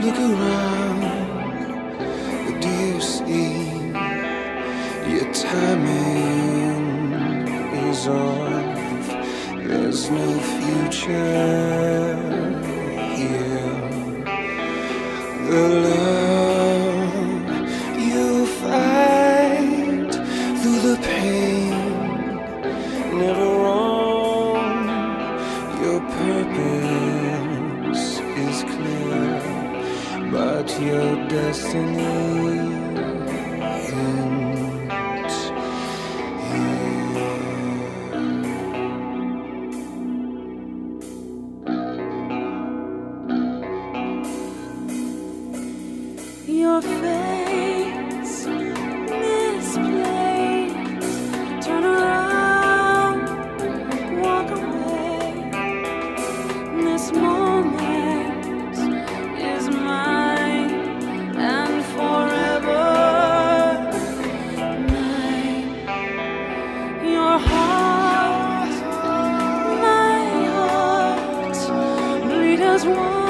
Look around, what do you see? Your timing is off, there's no future here. The love you find through the pain, never wrong, your purpose. your destiny ends here. Your face. as one.